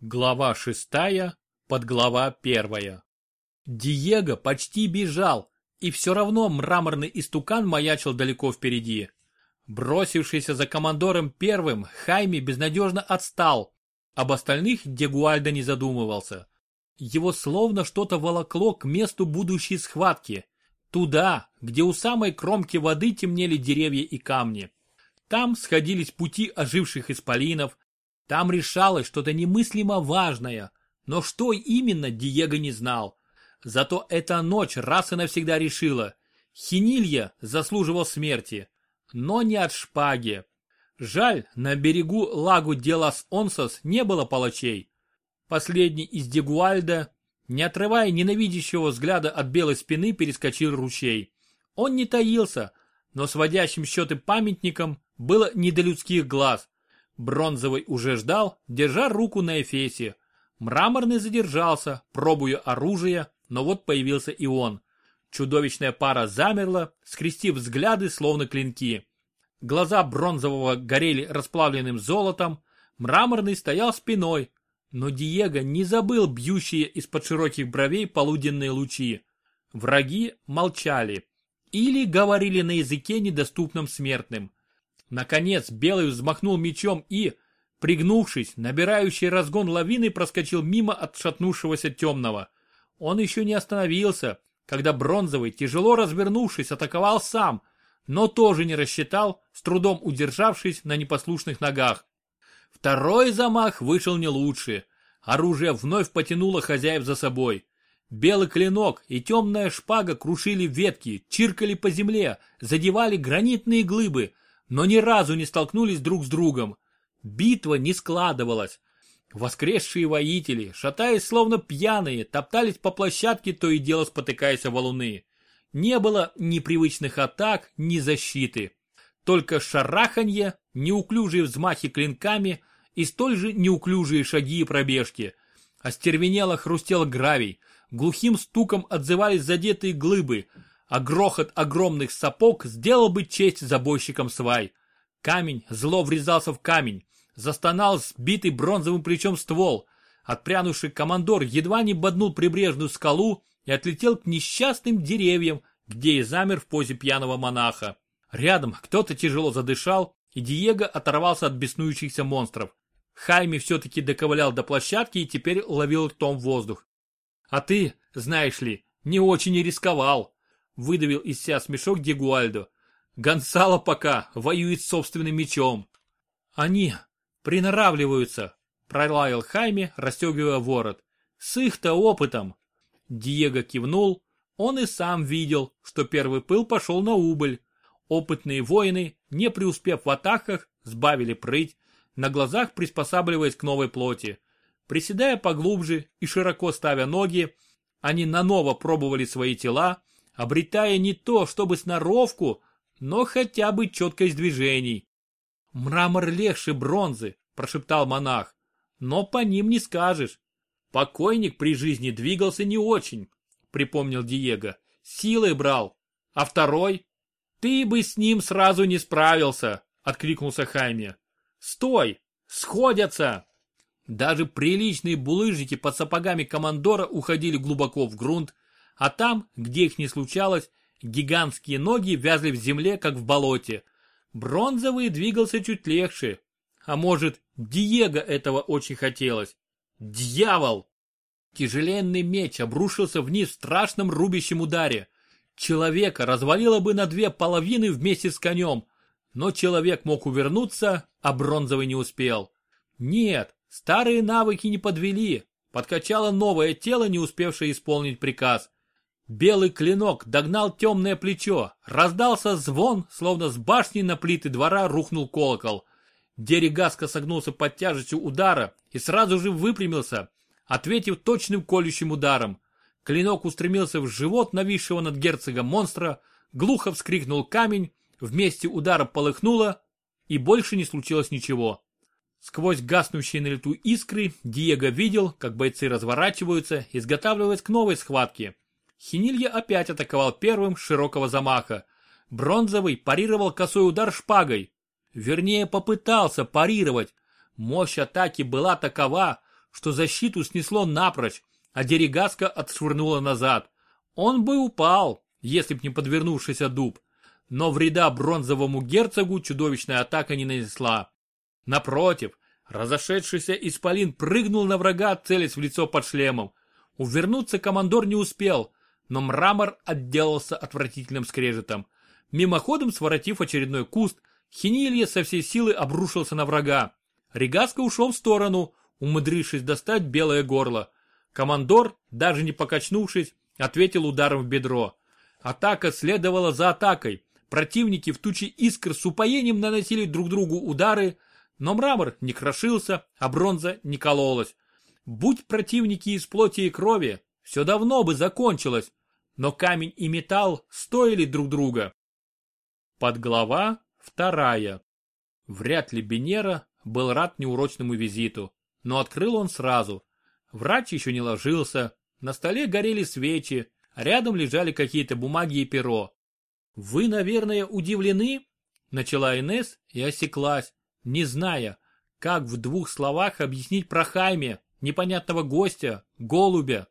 Глава шестая, подглава первая. Диего почти бежал, и все равно мраморный истукан маячил далеко впереди. Бросившийся за командором первым, Хайми безнадежно отстал. Об остальных Дегуальдо не задумывался. Его словно что-то волокло к месту будущей схватки. Туда, где у самой кромки воды темнели деревья и камни. Там сходились пути оживших исполинов, там решалось что-то немыслимо важное, но что именно Диего не знал. Зато эта ночь раз и навсегда решила. Хинилья заслуживал смерти, но не от шпаги. Жаль, на берегу лагу Делас Онсос не было палачей. Последний из Дегуальда, не отрывая ненавидящего взгляда от белой спины, перескочил ручей. Он не таился, но сводящим счеты памятником было не до людских глаз. Бронзовый уже ждал, держа руку на эфесе. Мраморный задержался, пробуя оружие, но вот появился и он. Чудовищная пара замерла, скрестив взгляды, словно клинки. Глаза бронзового горели расплавленным золотом, мраморный стоял спиной, но Диего не забыл бьющие из-под широких бровей полуденные лучи. Враги молчали или говорили на языке, недоступном смертным. Наконец Белый взмахнул мечом и, пригнувшись, набирающий разгон лавины проскочил мимо отшатнувшегося темного. Он еще не остановился, когда Бронзовый, тяжело развернувшись, атаковал сам, но тоже не рассчитал, с трудом удержавшись на непослушных ногах. Второй замах вышел не лучше. Оружие вновь потянуло хозяев за собой. Белый клинок и темная шпага крушили ветки, чиркали по земле, задевали гранитные глыбы, но ни разу не столкнулись друг с другом. Битва не складывалась. Воскресшие воители, шатаясь словно пьяные, топтались по площадке, то и дело спотыкаясь о валуны. Не было ни привычных атак, ни защиты. Только шараханье, неуклюжие взмахи клинками и столь же неуклюжие шаги и пробежки. Остервенело хрустел гравий, глухим стуком отзывались задетые глыбы, а грохот огромных сапог сделал бы честь забойщикам свай. Камень зло врезался в камень, застонал сбитый бронзовым плечом ствол. Отпрянувший командор едва не боднул прибрежную скалу и отлетел к несчастным деревьям, где и замер в позе пьяного монаха. Рядом кто-то тяжело задышал, и Диего оторвался от беснующихся монстров. Хайми все-таки доковылял до площадки и теперь ловил ртом воздух. А ты, знаешь ли, не очень и рисковал выдавил из себя смешок Дегуальдо. Гонсало пока воюет собственным мечом. Они приноравливаются, пролаял Хайме, расстегивая ворот. С их-то опытом. Диего кивнул. Он и сам видел, что первый пыл пошел на убыль. Опытные воины, не преуспев в атаках, сбавили прыть, на глазах приспосабливаясь к новой плоти. Приседая поглубже и широко ставя ноги, они наново пробовали свои тела, обретая не то, чтобы сноровку, но хотя бы четкость движений. «Мрамор легче бронзы», – прошептал монах, – «но по ним не скажешь. Покойник при жизни двигался не очень», – припомнил Диего, – «силой брал. А второй?» «Ты бы с ним сразу не справился», – откликнулся Хайме. «Стой! Сходятся!» Даже приличные булыжники под сапогами командора уходили глубоко в грунт, а там, где их не случалось, гигантские ноги вязли в земле, как в болоте. Бронзовый двигался чуть легче. А может, Диего этого очень хотелось. Дьявол! Тяжеленный меч обрушился вниз в страшном рубящем ударе. Человека развалило бы на две половины вместе с конем, но человек мог увернуться, а бронзовый не успел. Нет, старые навыки не подвели, подкачало новое тело, не успевшее исполнить приказ. Белый клинок догнал темное плечо, раздался звон, словно с башни на плиты двора рухнул колокол. Дерегаска согнулся под тяжестью удара и сразу же выпрямился, ответив точным колющим ударом. Клинок устремился в живот нависшего над герцогом монстра, глухо вскрикнул камень, вместе удара полыхнуло, и больше не случилось ничего. Сквозь гаснущие на лету искры Диего видел, как бойцы разворачиваются, изготавливаясь к новой схватке. Хинилья опять атаковал первым широкого замаха. Бронзовый парировал косой удар шпагой. Вернее, попытался парировать. Мощь атаки была такова, что защиту снесло напрочь, а Дерегаска отшвырнула назад. Он бы упал, если б не подвернувшийся дуб. Но вреда бронзовому герцогу чудовищная атака не нанесла. Напротив, разошедшийся исполин прыгнул на врага, целясь в лицо под шлемом. Увернуться командор не успел, но мрамор отделался отвратительным скрежетом. Мимоходом своротив очередной куст, Хинилья со всей силы обрушился на врага. Регаска ушел в сторону, умудрившись достать белое горло. Командор, даже не покачнувшись, ответил ударом в бедро. Атака следовала за атакой. Противники в туче искр с упоением наносили друг другу удары, но мрамор не крошился, а бронза не кололась. Будь противники из плоти и крови, все давно бы закончилось, но камень и металл стоили друг друга. Подглава вторая. Вряд ли Бенера был рад неурочному визиту, но открыл он сразу. Врач еще не ложился, на столе горели свечи, рядом лежали какие-то бумаги и перо. «Вы, наверное, удивлены?» Начала Инес и осеклась, не зная, как в двух словах объяснить про Хайме, непонятного гостя, голубя.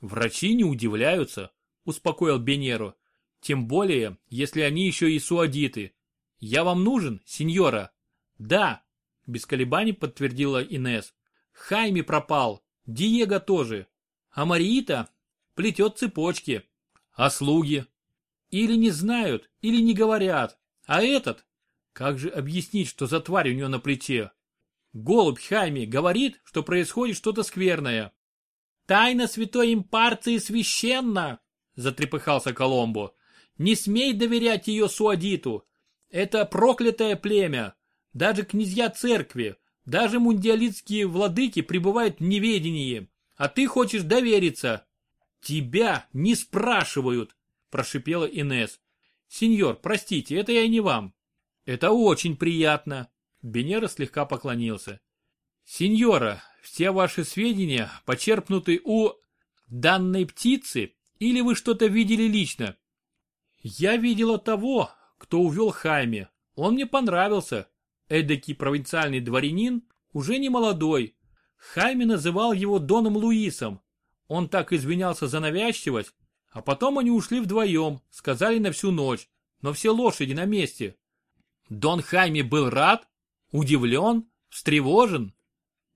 Врачи не удивляются, успокоил Бенеру. Тем более, если они еще и суадиты. Я вам нужен, сеньора? Да, без колебаний подтвердила Инес. Хайми пропал, Диего тоже. А Мариита плетет цепочки. А слуги? Или не знают, или не говорят. А этот? Как же объяснить, что за тварь у него на плече? Голубь Хайми говорит, что происходит что-то скверное. «Тайна святой импарции священна!» – затрепыхался Коломбо. «Не смей доверять ее Суадиту. Это проклятое племя. Даже князья церкви, даже мундиалитские владыки пребывают в неведении. А ты хочешь довериться. Тебя не спрашивают!» – прошипела Инес. «Сеньор, простите, это я не вам». «Это очень приятно», Бенера слегка поклонился. «Сеньора, все ваши сведения почерпнуты у данной птицы или вы что-то видели лично?» «Я видела того, кто увел Хайме. Он мне понравился. Эдакий провинциальный дворянин, уже не молодой. Хайме называл его Доном Луисом. Он так извинялся за навязчивость, а потом они ушли вдвоем, сказали на всю ночь, но все лошади на месте. Дон Хайме был рад, Удивлен? Встревожен?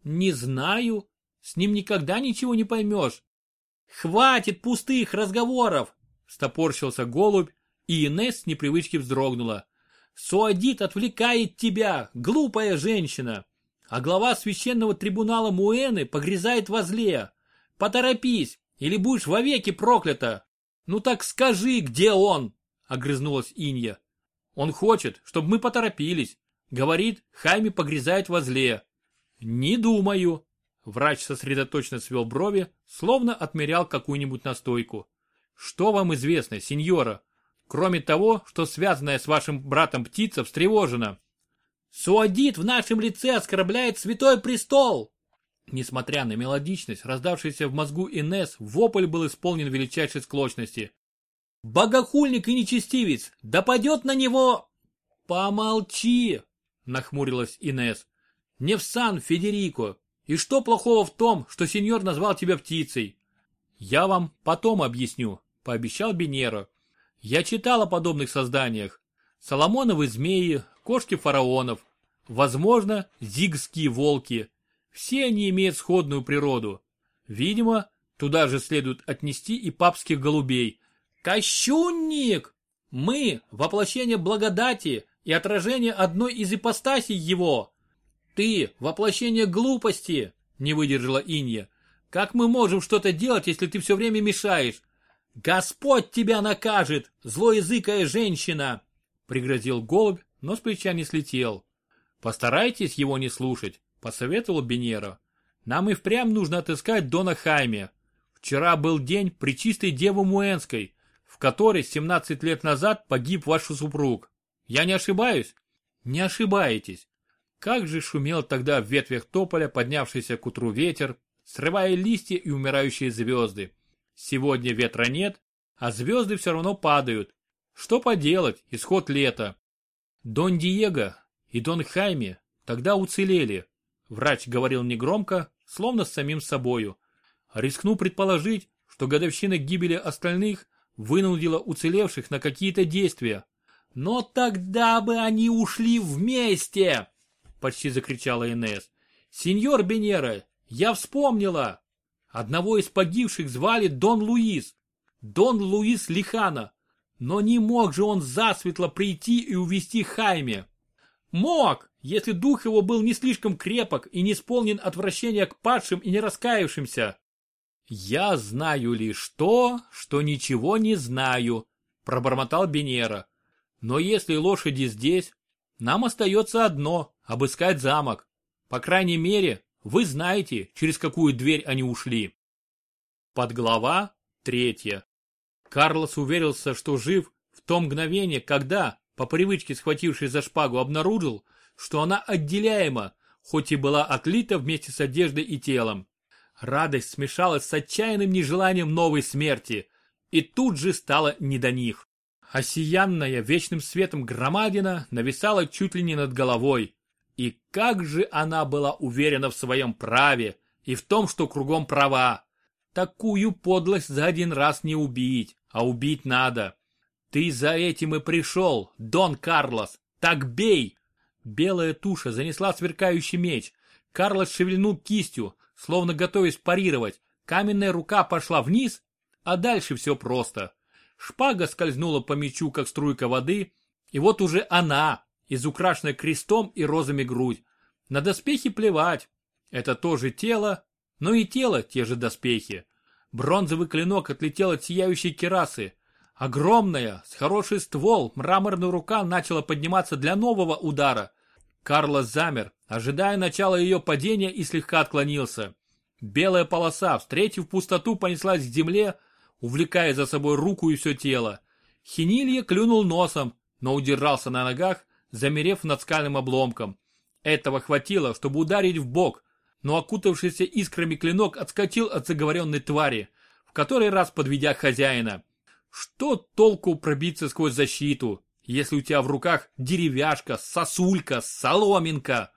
Не знаю. С ним никогда ничего не поймешь. Хватит пустых разговоров! Стопорщился голубь, и Инесс непривычки вздрогнула. Суадит отвлекает тебя, глупая женщина. А глава священного трибунала Муэны погрязает во зле. Поторопись, или будешь вовеки проклята. Ну так скажи, где он? Огрызнулась Инья. Он хочет, чтобы мы поторопились. Говорит, Хайми погрязает во зле. Не думаю. Врач сосредоточенно свел брови, словно отмерял какую-нибудь настойку. Что вам известно, сеньора? Кроме того, что связанная с вашим братом птица встревожена. Суадит в нашем лице оскорбляет святой престол. Несмотря на мелодичность, раздавшийся в мозгу Инес, вопль был исполнен величайшей склочности. Богохульник и нечестивец, да падет на него... Помолчи, нахмурилась Инес. Не в сан, Федерико. И что плохого в том, что сеньор назвал тебя птицей? Я вам потом объясню, пообещал Бенеро. Я читал о подобных созданиях. Соломоновы змеи, кошки фараонов. Возможно, зигские волки. Все они имеют сходную природу. Видимо, туда же следует отнести и папских голубей. Кощунник! Мы – воплощение благодати, и отражение одной из ипостасей его. Ты – воплощение глупости, не выдержала Инья. Как мы можем что-то делать, если ты все время мешаешь? Господь тебя накажет, злоязыкая женщина, пригрозил голубь, но с плеча не слетел. Постарайтесь его не слушать, посоветовал Бенеро. Нам и впрямь нужно отыскать Дона Хайме. Вчера был день Пречистой Девы Муэнской, в которой 17 лет назад погиб ваш супруг. Я не ошибаюсь? Не ошибаетесь. Как же шумел тогда в ветвях тополя поднявшийся к утру ветер, срывая листья и умирающие звезды. Сегодня ветра нет, а звезды все равно падают. Что поделать, исход лета. Дон Диего и Дон Хайме тогда уцелели. Врач говорил негромко, словно с самим собою. Рискну предположить, что годовщина гибели остальных вынудила уцелевших на какие-то действия. «Но тогда бы они ушли вместе!» — почти закричала Инесс. «Сеньор Бенера, я вспомнила! Одного из погибших звали Дон Луис. Дон Луис Лихана. Но не мог же он засветло прийти и увести Хайме. Мог, если дух его был не слишком крепок и не исполнен отвращения к падшим и не раскаявшимся. «Я знаю лишь то, что ничего не знаю», – пробормотал Бенера. «Но если лошади здесь, нам остается одно – обыскать замок. По крайней мере, вы знаете, через какую дверь они ушли». Подглава третья. Карлос уверился, что жив в то мгновение, когда, по привычке схватившись за шпагу, обнаружил, что она отделяема, хоть и была отлита вместе с одеждой и телом. Радость смешалась с отчаянным нежеланием новой смерти, и тут же стало не до них. Осиянная вечным светом громадина нависала чуть ли не над головой. И как же она была уверена в своем праве и в том, что кругом права. Такую подлость за один раз не убить, а убить надо. Ты за этим и пришел, Дон Карлос, так бей! Белая туша занесла сверкающий меч. Карлос шевельнул кистью, словно готовясь парировать. Каменная рука пошла вниз, а дальше все просто. Шпага скользнула по мечу, как струйка воды, и вот уже она, изукрашенная крестом и розами грудь. На доспехи плевать. Это тоже тело, но и тело те же доспехи. Бронзовый клинок отлетел от сияющей керасы. Огромная, с хороший ствол, мраморная рука начала подниматься для нового удара. Карлос замер, ожидая начала ее падения и слегка отклонился. Белая полоса, встретив пустоту, понеслась к земле, увлекая за собой руку и все тело. Хинилья клюнул носом, но удержался на ногах, замерев над скальным обломком. Этого хватило, чтобы ударить в бок, но окутавшийся искрами клинок отскочил от заговоренной твари, в который раз подведя хозяина. Что толку пробиться сквозь защиту? если у тебя в руках деревяшка, сосулька, соломинка.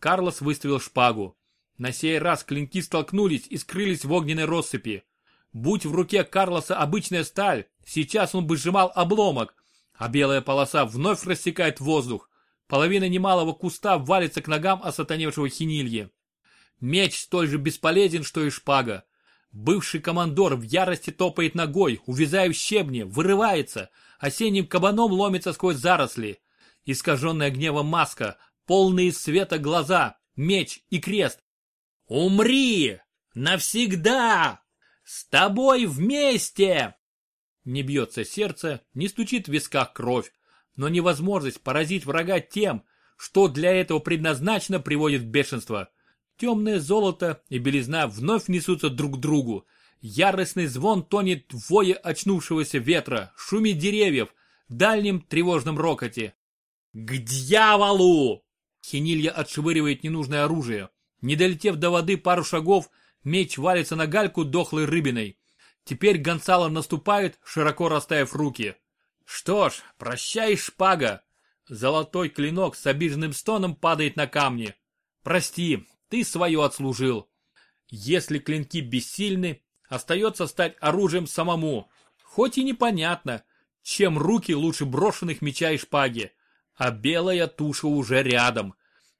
Карлос выставил шпагу. На сей раз клинки столкнулись и скрылись в огненной россыпи. Будь в руке Карлоса обычная сталь, сейчас он бы сжимал обломок, а белая полоса вновь рассекает воздух. Половина немалого куста валится к ногам осатаневшего хинильи. Меч столь же бесполезен, что и шпага. Бывший командор в ярости топает ногой, увязая в щебне, вырывается, осенним кабаном ломится сквозь заросли. Искаженная гневом маска, полные света глаза, меч и крест. «Умри! Навсегда! С тобой вместе!» Не бьется сердце, не стучит в висках кровь, но невозможность поразить врага тем, что для этого предназначено, приводит в бешенство. Темное золото и белизна вновь несутся друг к другу, Яростный звон тонет в вое очнувшегося ветра, шуме деревьев, дальнем тревожном рокоте. «К дьяволу!» Хенилья отшвыривает ненужное оружие. Не долетев до воды пару шагов, меч валится на гальку дохлой рыбиной. Теперь Гонсало наступает, широко расставив руки. Что ж, прощай, шпага. Золотой клинок с обиженным стоном падает на камни. Прости, ты свое отслужил. Если клинки бессильны, остается стать оружием самому. Хоть и непонятно, чем руки лучше брошенных меча и шпаги. А белая туша уже рядом.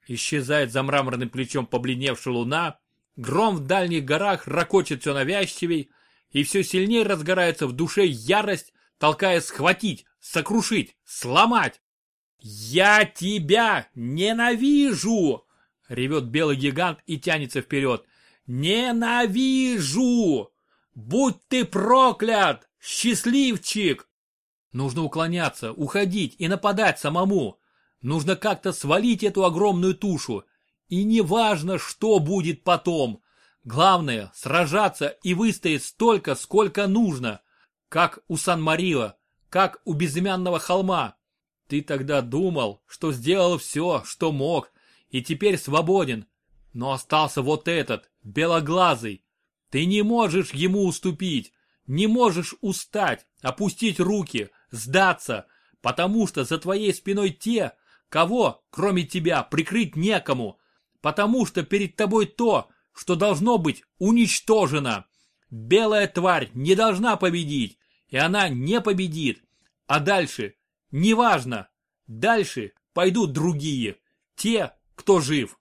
Исчезает за мраморным плечом побледневшая луна, гром в дальних горах ракочет все навязчивей, и все сильнее разгорается в душе ярость, толкая схватить, сокрушить, сломать. «Я тебя ненавижу!» — ревет белый гигант и тянется вперед. «Ненавижу!» «Будь ты проклят! Счастливчик!» Нужно уклоняться, уходить и нападать самому. Нужно как-то свалить эту огромную тушу. И неважно, что будет потом. Главное, сражаться и выстоять столько, сколько нужно. Как у Сан-Марио, как у безымянного холма. Ты тогда думал, что сделал все, что мог, и теперь свободен. Но остался вот этот, белоглазый, ты не можешь ему уступить, не можешь устать, опустить руки, сдаться, потому что за твоей спиной те, кого, кроме тебя, прикрыть некому, потому что перед тобой то, что должно быть уничтожено. Белая тварь не должна победить, и она не победит. А дальше, неважно, дальше пойдут другие, те, кто жив.